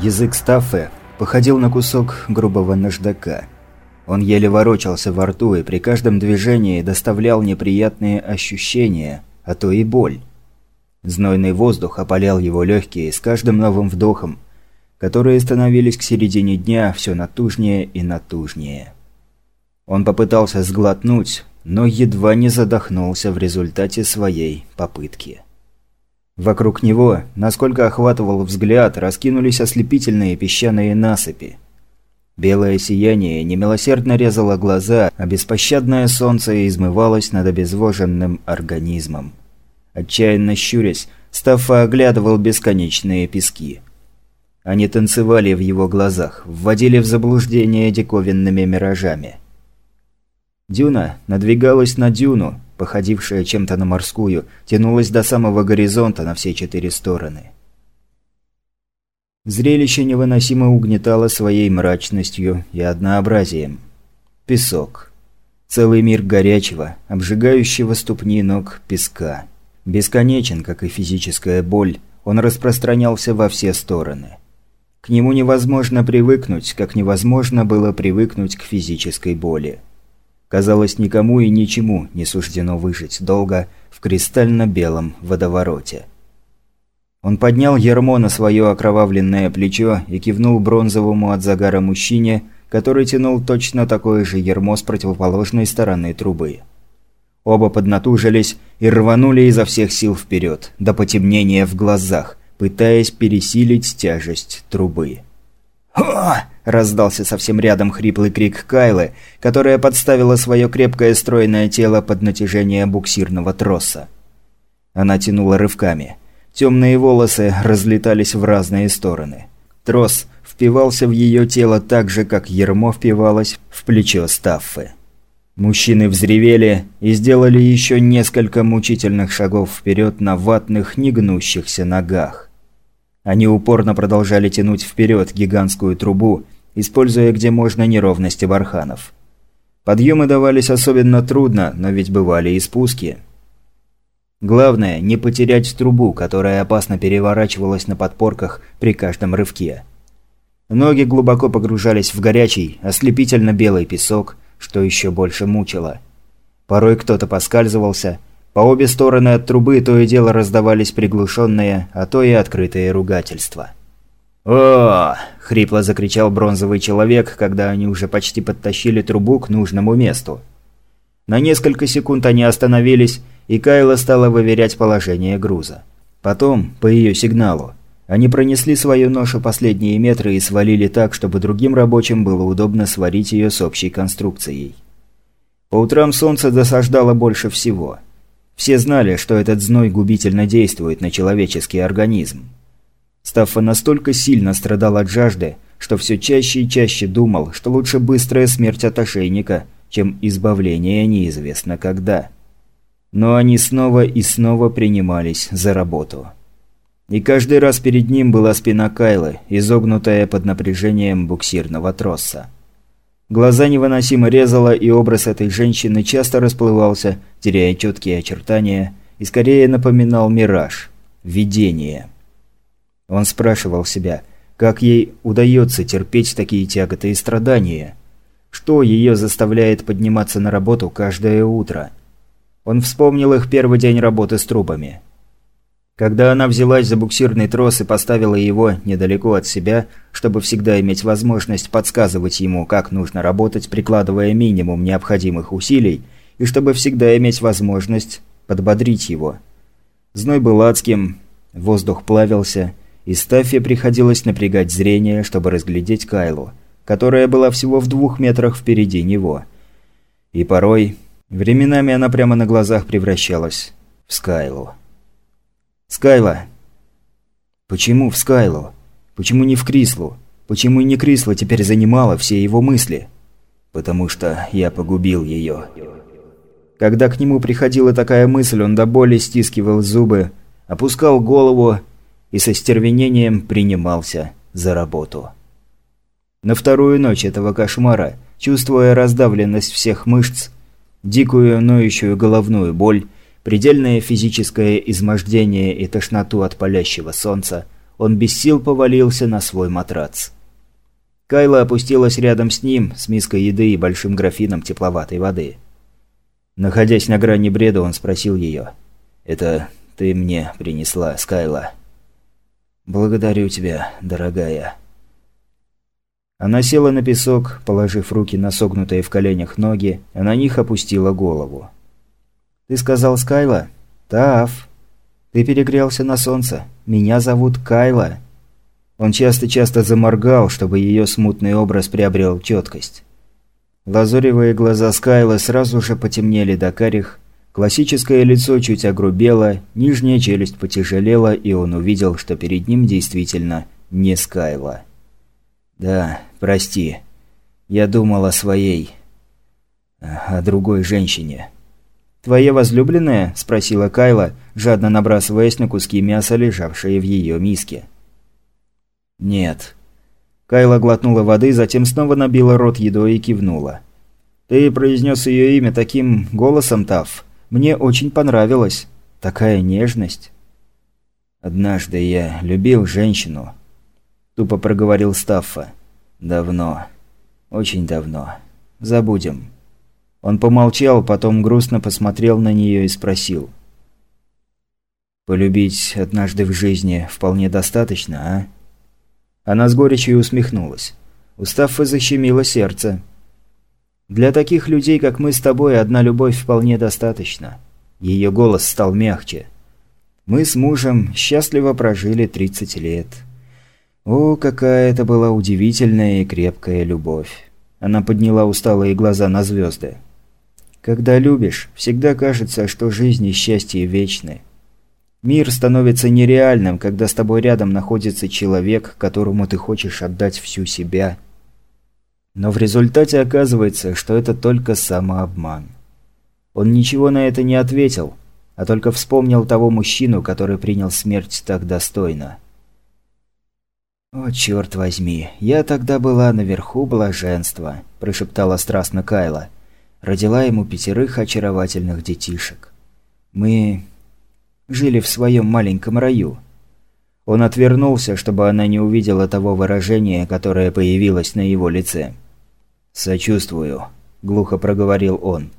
Язык Стаффе походил на кусок грубого наждака. Он еле ворочался во рту и при каждом движении доставлял неприятные ощущения, а то и боль. Знойный воздух опалял его легкие с каждым новым вдохом, которые становились к середине дня все натужнее и натужнее. Он попытался сглотнуть, но едва не задохнулся в результате своей попытки. Вокруг него, насколько охватывал взгляд, раскинулись ослепительные песчаные насыпи. Белое сияние немилосердно резало глаза, а беспощадное солнце измывалось над обезвоженным организмом. Отчаянно щурясь, Стаффа оглядывал бесконечные пески. Они танцевали в его глазах, вводили в заблуждение диковинными миражами. Дюна надвигалась на дюну, походившая чем-то на морскую, тянулась до самого горизонта на все четыре стороны. Зрелище невыносимо угнетало своей мрачностью и однообразием. Песок. Целый мир горячего, обжигающего ступни ног песка. Бесконечен, как и физическая боль, он распространялся во все стороны. К нему невозможно привыкнуть, как невозможно было привыкнуть к физической боли. Казалось, никому и ничему не суждено выжить долго в кристально-белом водовороте. Он поднял ермо на свое окровавленное плечо и кивнул бронзовому от загара мужчине, который тянул точно такое же ермо с противоположной стороны трубы. Оба поднатужились и рванули изо всех сил вперед, до потемнения в глазах, пытаясь пересилить тяжесть трубы. «О!» – раздался совсем рядом хриплый крик Кайлы, которая подставила свое крепкое стройное тело под натяжение буксирного троса. Она тянула рывками. Темные волосы разлетались в разные стороны. Трос впивался в ее тело так же, как ермо впивалось в плечо Стаффы. Мужчины взревели и сделали еще несколько мучительных шагов вперед на ватных, негнущихся ногах. Они упорно продолжали тянуть вперед гигантскую трубу, используя где можно неровности барханов. Подъемы давались особенно трудно, но ведь бывали и спуски. Главное – не потерять трубу, которая опасно переворачивалась на подпорках при каждом рывке. Ноги глубоко погружались в горячий, ослепительно белый песок, что еще больше мучило. Порой кто-то поскальзывался, по обе стороны от трубы то и дело раздавались приглушенные, а то и открытые ругательства. «О!» – хрипло закричал бронзовый человек, когда они уже почти подтащили трубу к нужному месту. На несколько секунд они остановились, и Кайла стала выверять положение груза. Потом, по ее сигналу, они пронесли свою ношу последние метры и свалили так, чтобы другим рабочим было удобно сварить ее с общей конструкцией. По утрам солнце досаждало больше всего – все знали, что этот зной губительно действует на человеческий организм. Стаффа настолько сильно страдал от жажды, что все чаще и чаще думал, что лучше быстрая смерть от ошейника, чем избавление неизвестно когда. Но они снова и снова принимались за работу. И каждый раз перед ним была спина Кайлы, изогнутая под напряжением буксирного троса. Глаза невыносимо резало, и образ этой женщины часто расплывался, теряя четкие очертания, и скорее напоминал мираж, видение. Он спрашивал себя, как ей удается терпеть такие тяготы и страдания? Что ее заставляет подниматься на работу каждое утро? Он вспомнил их первый день работы с трубами. Когда она взялась за буксирный трос и поставила его недалеко от себя, чтобы всегда иметь возможность подсказывать ему, как нужно работать, прикладывая минимум необходимых усилий, и чтобы всегда иметь возможность подбодрить его. Зной был адским, воздух плавился, и Стаффе приходилось напрягать зрение, чтобы разглядеть Кайлу, которая была всего в двух метрах впереди него. И порой, временами она прямо на глазах превращалась в Скайлу. Скайла. Почему в Скайлу? Почему не в Крислу? Почему не Крисла теперь занимала все его мысли? Потому что я погубил ее. Когда к нему приходила такая мысль, он до боли стискивал зубы, опускал голову и со стервенением принимался за работу. На вторую ночь этого кошмара, чувствуя раздавленность всех мышц, дикую ноющую головную боль, предельное физическое измождение и тошноту от палящего солнца, он без сил повалился на свой матрац. Кайла опустилась рядом с ним, с миской еды и большим графином тепловатой воды. Находясь на грани бреда, он спросил ее. «Это ты мне принесла, Скайла?» «Благодарю тебя, дорогая». Она села на песок, положив руки на согнутые в коленях ноги, а на них опустила голову. «Ты сказал Скайла?» «Таф. Ты перегрелся на солнце. Меня зовут Кайла». Он часто-часто заморгал, чтобы ее смутный образ приобрел четкость. Лазуревые глаза Скайла сразу же потемнели до карих, классическое лицо чуть огрубело, нижняя челюсть потяжелела, и он увидел, что перед ним действительно не Скайла. «Да, прости. Я думал о своей... о другой женщине». «Твоя возлюбленная?» – спросила Кайла, жадно набрасываясь на куски мяса, лежавшие в ее миске. «Нет». Кайла глотнула воды, затем снова набила рот едой и кивнула. «Ты произнес ее имя таким голосом, Тав. Мне очень понравилось. Такая нежность». «Однажды я любил женщину», Тупо проговорил Стаффа. «Давно. Очень давно. Забудем». Он помолчал, потом грустно посмотрел на нее и спросил. «Полюбить однажды в жизни вполне достаточно, а?» Она с горечью усмехнулась. У Стаффы защемило сердце. «Для таких людей, как мы с тобой, одна любовь вполне достаточно». Ее голос стал мягче. «Мы с мужем счастливо прожили 30 лет». О, какая это была удивительная и крепкая любовь. Она подняла усталые глаза на звезды. Когда любишь, всегда кажется, что жизнь и счастье вечны. Мир становится нереальным, когда с тобой рядом находится человек, которому ты хочешь отдать всю себя. Но в результате оказывается, что это только самообман. Он ничего на это не ответил, а только вспомнил того мужчину, который принял смерть так достойно. «О, черт возьми, я тогда была наверху блаженства», – прошептала страстно Кайла. Родила ему пятерых очаровательных детишек. Мы жили в своем маленьком раю. Он отвернулся, чтобы она не увидела того выражения, которое появилось на его лице. «Сочувствую», – глухо проговорил он.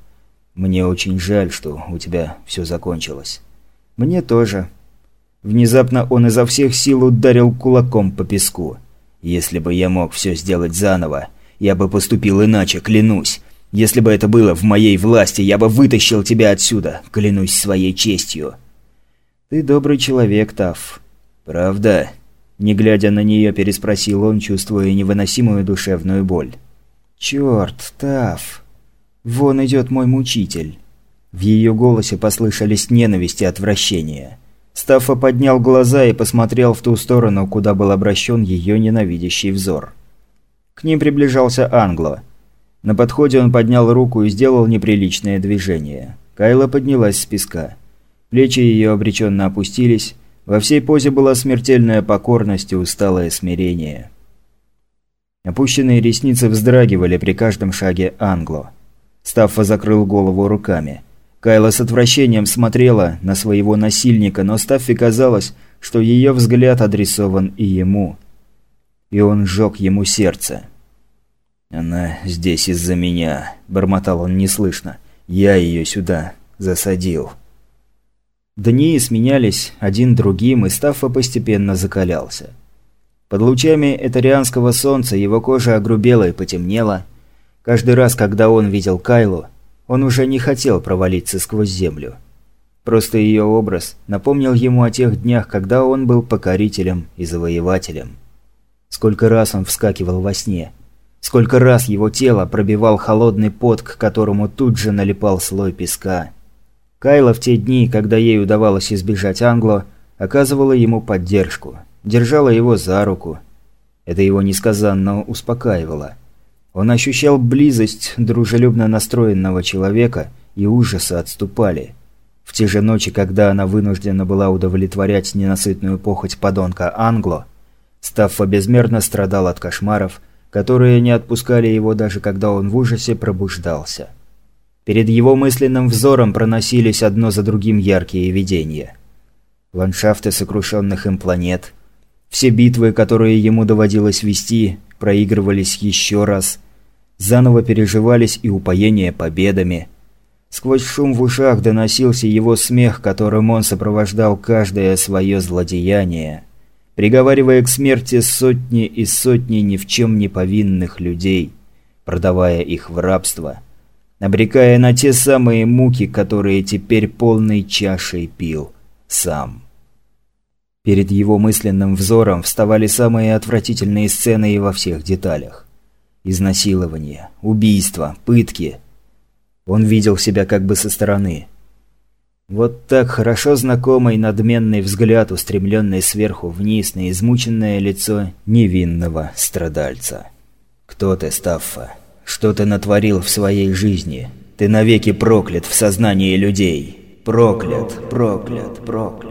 «Мне очень жаль, что у тебя все закончилось». «Мне тоже», Внезапно он изо всех сил ударил кулаком по песку. «Если бы я мог все сделать заново, я бы поступил иначе, клянусь. Если бы это было в моей власти, я бы вытащил тебя отсюда, клянусь своей честью». «Ты добрый человек, Таф». «Правда?» Не глядя на нее, переспросил он, чувствуя невыносимую душевную боль. «Черт, Таф! Вон идет мой мучитель!» В ее голосе послышались ненависть и отвращение. Стаффа поднял глаза и посмотрел в ту сторону, куда был обращен ее ненавидящий взор. К ним приближался Англо. На подходе он поднял руку и сделал неприличное движение. Кайла поднялась с песка. Плечи ее обреченно опустились. Во всей позе была смертельная покорность и усталое смирение. Опущенные ресницы вздрагивали при каждом шаге Англо. Стаффа закрыл голову руками. Кайла с отвращением смотрела на своего насильника, но Стаффи казалось, что ее взгляд адресован и ему. И он сжег ему сердце. «Она здесь из-за меня», – бормотал он неслышно. «Я ее сюда засадил». Дни сменялись один другим, и Стаффа постепенно закалялся. Под лучами этарианского солнца его кожа огрубела и потемнела. Каждый раз, когда он видел Кайлу, он уже не хотел провалиться сквозь землю. Просто ее образ напомнил ему о тех днях, когда он был покорителем и завоевателем. Сколько раз он вскакивал во сне. Сколько раз его тело пробивал холодный пот, к которому тут же налипал слой песка. Кайла в те дни, когда ей удавалось избежать Англо, оказывала ему поддержку, держала его за руку. Это его несказанно успокаивало. Он ощущал близость дружелюбно настроенного человека, и ужасы отступали. В те же ночи, когда она вынуждена была удовлетворять ненасытную похоть подонка Англо, Стаффа безмерно страдал от кошмаров, которые не отпускали его даже когда он в ужасе пробуждался. Перед его мысленным взором проносились одно за другим яркие видения. Ландшафты сокрушенных им планет, Все битвы, которые ему доводилось вести, проигрывались еще раз. Заново переживались и упоение победами. Сквозь шум в ушах доносился его смех, которым он сопровождал каждое свое злодеяние, приговаривая к смерти сотни и сотни ни в чем не повинных людей, продавая их в рабство, обрекая на те самые муки, которые теперь полной чашей пил сам. Перед его мысленным взором вставали самые отвратительные сцены и во всех деталях. Изнасилование, убийство, пытки. Он видел себя как бы со стороны. Вот так хорошо знакомый надменный взгляд, устремленный сверху вниз на измученное лицо невинного страдальца. «Кто ты, Стаффа? Что ты натворил в своей жизни? Ты навеки проклят в сознании людей. Проклят, проклят, проклят».